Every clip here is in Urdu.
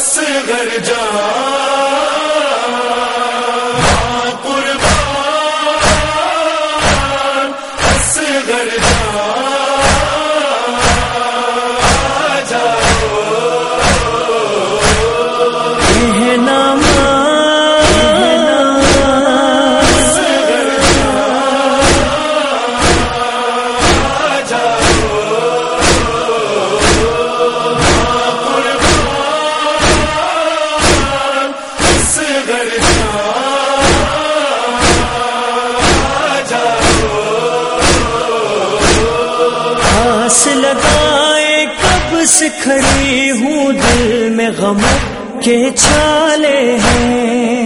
سر جان آس لگائے کب سے کھڑی ہوں دل میں غم کے چھالے ہیں۔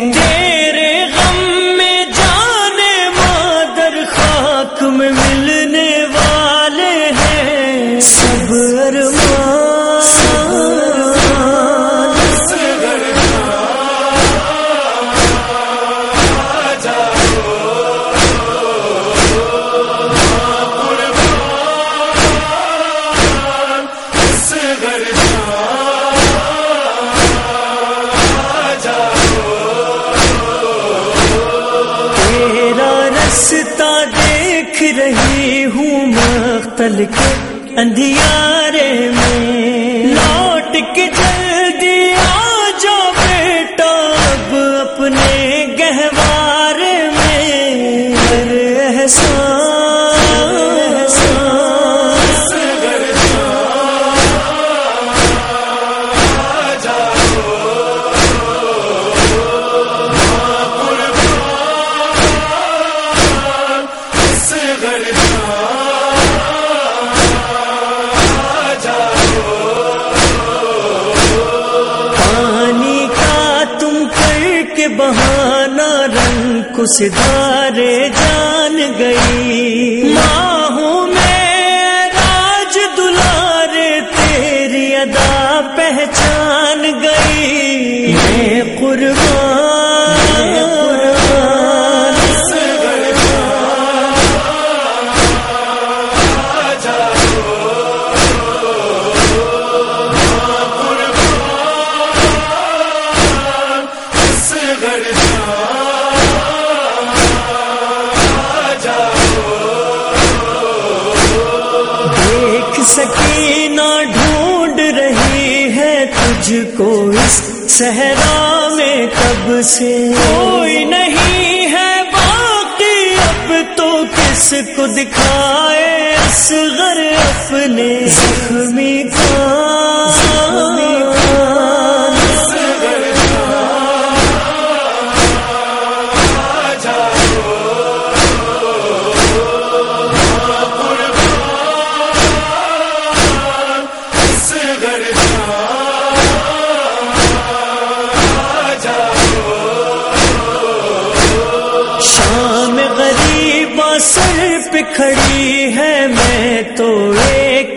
تل کے اندھیارے میں۔ بہانا رنگ کو سدھارے جان گئی۔ ماں ہوں میں راج دلارے تیری ادا پہچان گئی۔ میں قرب کو اس صحرا میں کب سے کوئی نہیں ہے باقی؟ اب تو کس کو دکھائے اصغر اپنے زخمی کو؟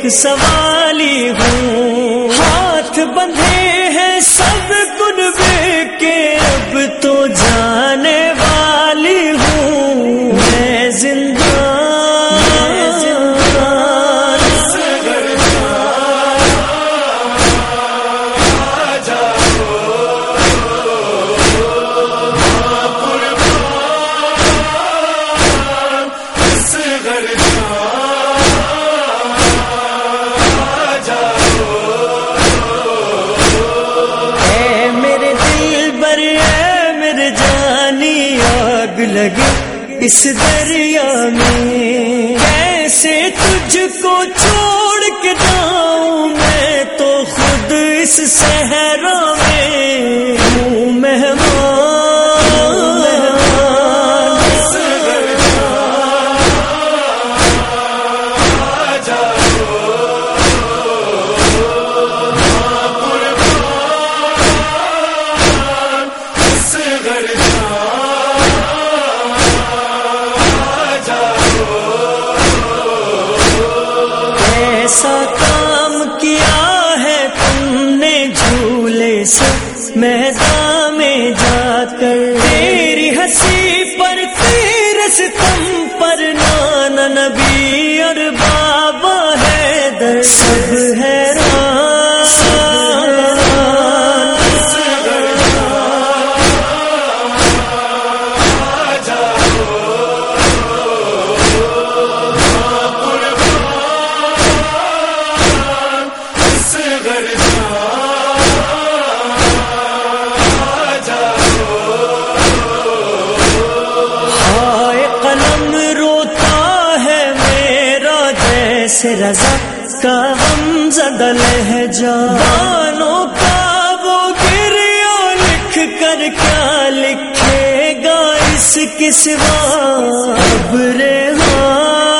ایک سوالی ہوں ہاتھ بندھے لگے اس دریا میں۔ کیسے تجھ کو چھوڑ کے جاؤں میں تو خود اس صحرا میں۔ میں جیسے رضا کا غم زدہ لہجہ بانوں کا وہ گریا لکھ کر کیا لکھے گا اس کے سوا۔ ابرے ہاں۔